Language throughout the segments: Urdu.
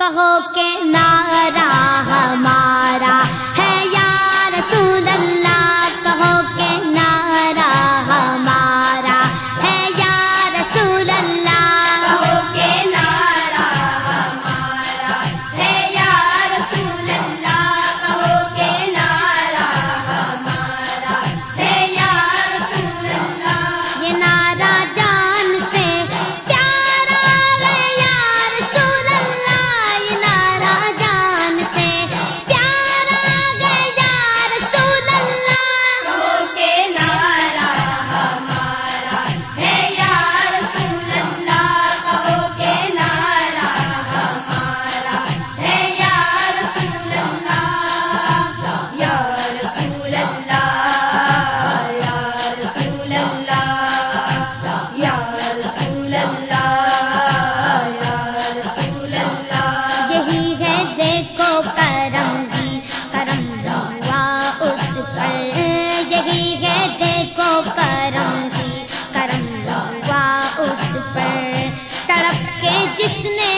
کہو کہ نارا جس نے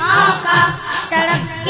آقا تڑپ کے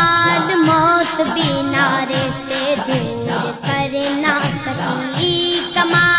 بعد موت بھی نارے سے دور کرنا سکی کما